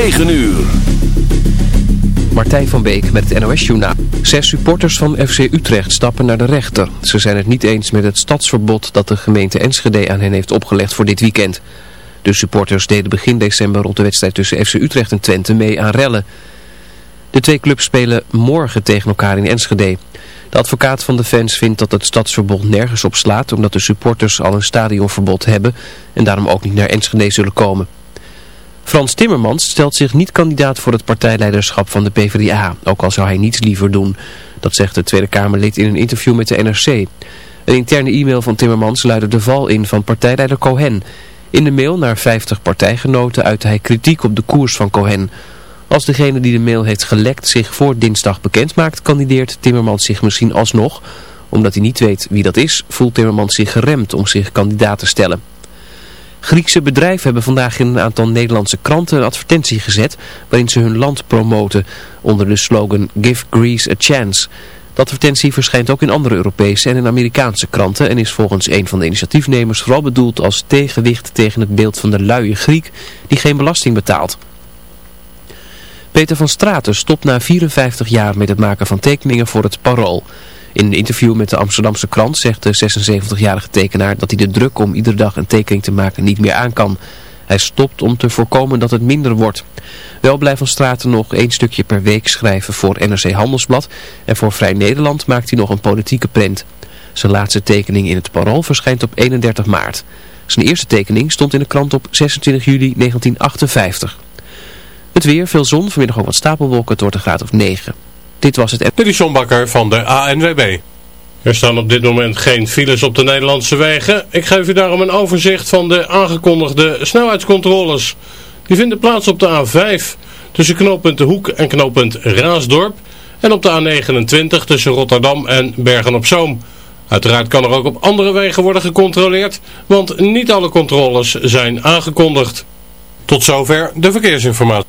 9 uur. Martijn van Beek met het NOS-journaal. Zes supporters van FC Utrecht stappen naar de rechter. Ze zijn het niet eens met het stadsverbod dat de gemeente Enschede aan hen heeft opgelegd voor dit weekend. De supporters deden begin december rond de wedstrijd tussen FC Utrecht en Twente mee aan rellen. De twee clubs spelen morgen tegen elkaar in Enschede. De advocaat van de fans vindt dat het stadsverbod nergens op slaat... omdat de supporters al een stadionverbod hebben... en daarom ook niet naar Enschede zullen komen. Frans Timmermans stelt zich niet kandidaat voor het partijleiderschap van de PvdA... ook al zou hij niets liever doen. Dat zegt de Tweede Kamerlid in een interview met de NRC. Een interne e-mail van Timmermans luidde de val in van partijleider Cohen... In de mail naar 50 partijgenoten uitte hij kritiek op de koers van Cohen. Als degene die de mail heeft gelekt zich voor dinsdag bekend maakt, kandideert Timmermans zich misschien alsnog. Omdat hij niet weet wie dat is, voelt Timmermans zich geremd om zich kandidaat te stellen. Griekse bedrijven hebben vandaag in een aantal Nederlandse kranten een advertentie gezet waarin ze hun land promoten onder de slogan Give Greece a Chance. De advertentie verschijnt ook in andere Europese en in Amerikaanse kranten en is volgens een van de initiatiefnemers vooral bedoeld als tegenwicht tegen het beeld van de luie Griek die geen belasting betaalt. Peter van Straten stopt na 54 jaar met het maken van tekeningen voor het Parool. In een interview met de Amsterdamse krant zegt de 76-jarige tekenaar dat hij de druk om iedere dag een tekening te maken niet meer aan kan. Hij stopt om te voorkomen dat het minder wordt. Wel blijft Van Straten nog één stukje per week schrijven voor NRC Handelsblad en voor Vrij Nederland maakt hij nog een politieke print. Zijn laatste tekening in het Parool verschijnt op 31 maart. Zijn eerste tekening stond in de krant op 26 juli 1958. Het weer, veel zon, vanmiddag ook wat stapelwolken, wordt een graad of 9. Dit was het... Dit is John van de ANWB. Er staan op dit moment geen files op de Nederlandse wegen. Ik geef u daarom een overzicht van de aangekondigde snelheidscontroles. Die vinden plaats op de A5 tussen knooppunt De Hoek en knooppunt Raasdorp. En op de A29 tussen Rotterdam en Bergen-op-Zoom. Uiteraard kan er ook op andere wegen worden gecontroleerd, want niet alle controles zijn aangekondigd. Tot zover de verkeersinformatie.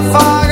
fire.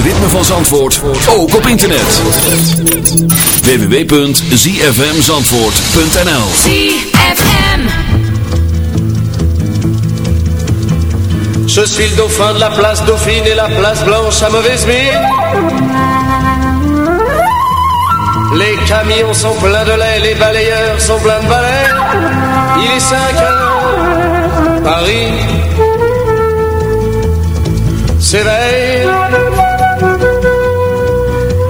Ritme van Zandvoort ook op internet. www.zfmzandvoort.nl ZFM. Je suis le dauphin de la place Dauphine et la place Blanche à mauvaise mine. Les camions sont pleins de lait, les balayeurs sont pleins de balais. Il est 5 heures, Paris s'éveille.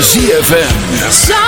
ZFM.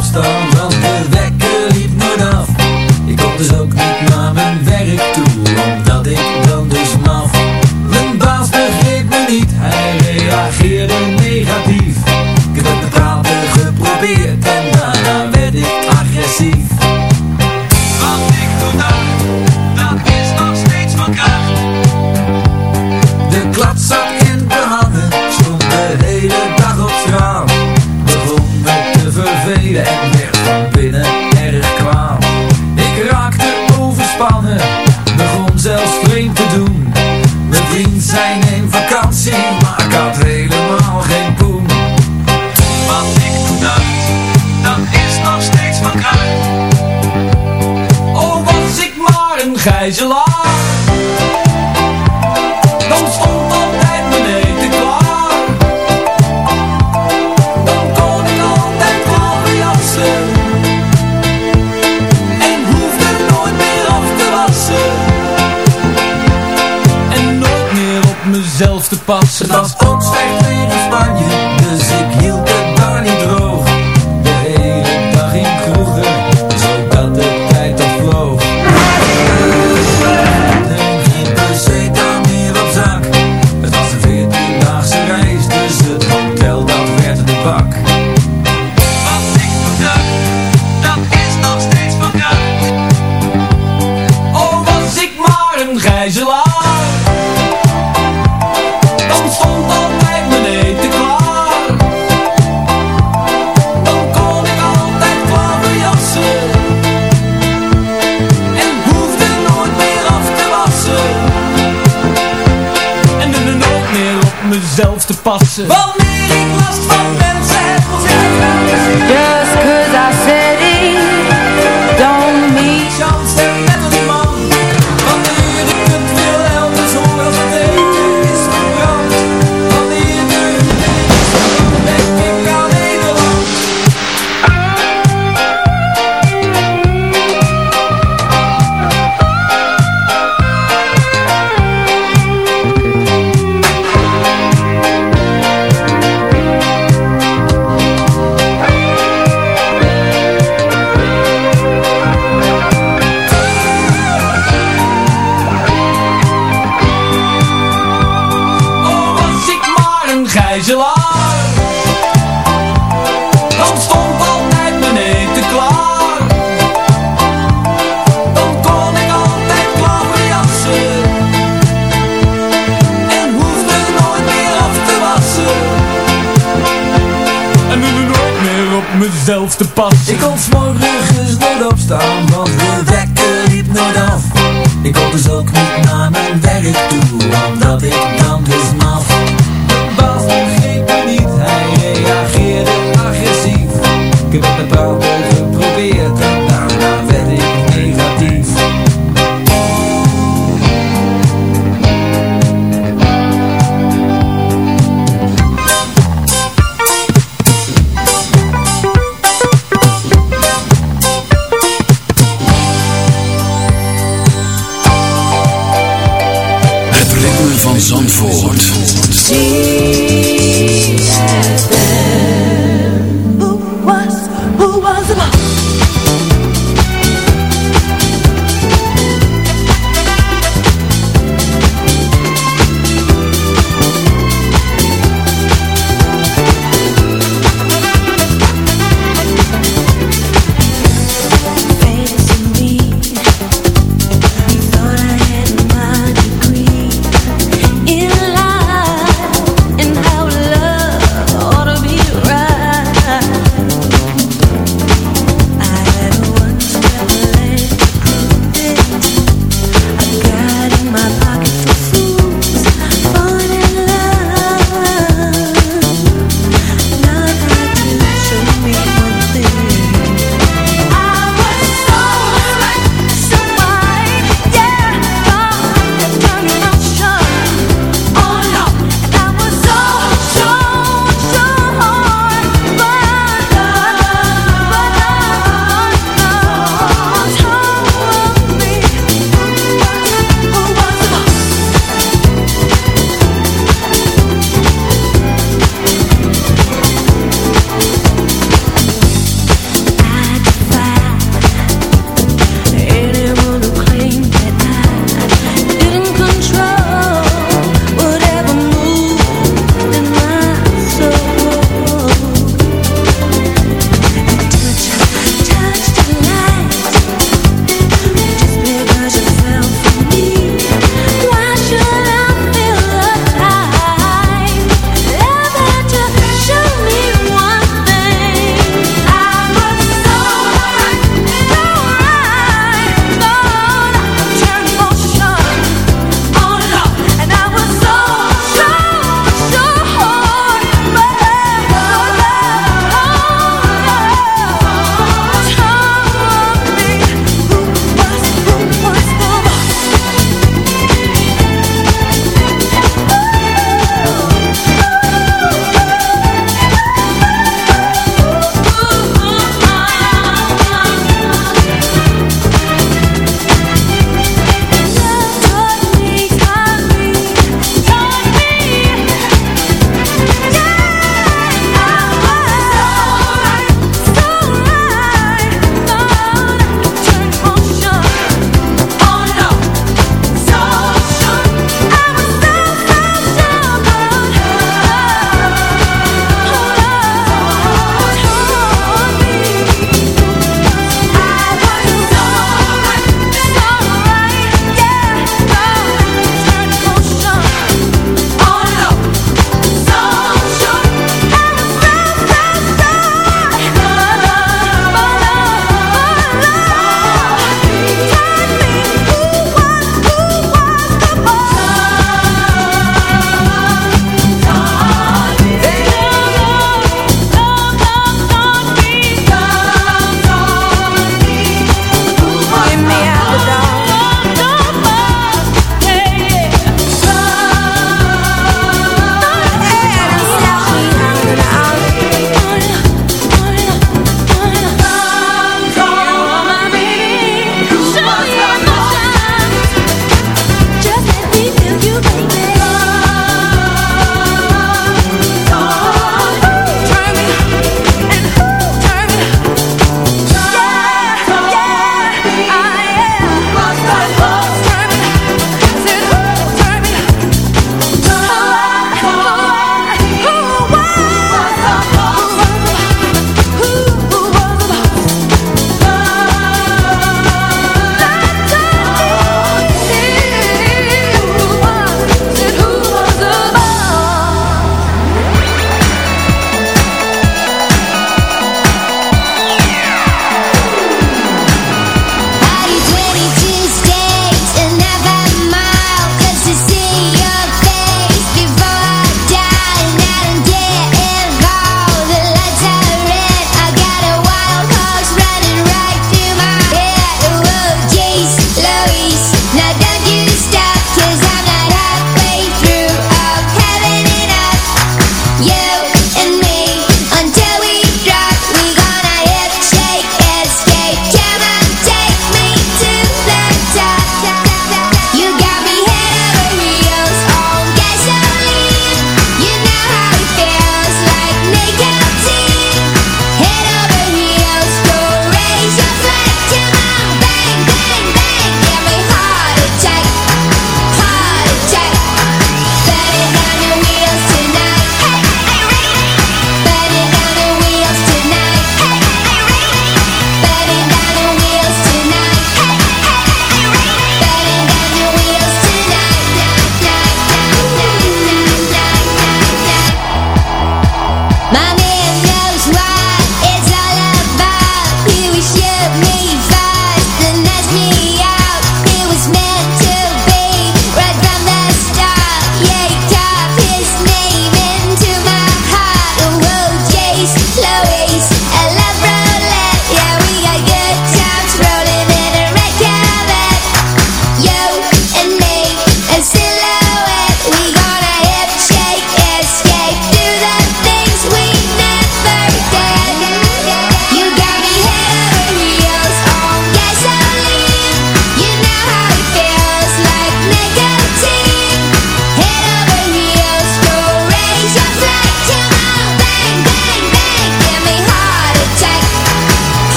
opstaan, want de wekker liep nooit af. Ik kom dus ook niet naar mijn werk toe, omdat ik dan dus maf. Mijn baas begreep me niet, hij reageerde negatief. Ik heb het met praten geprobeerd te passen. Te passen. 啊怎么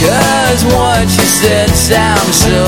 Cause what you said sounds so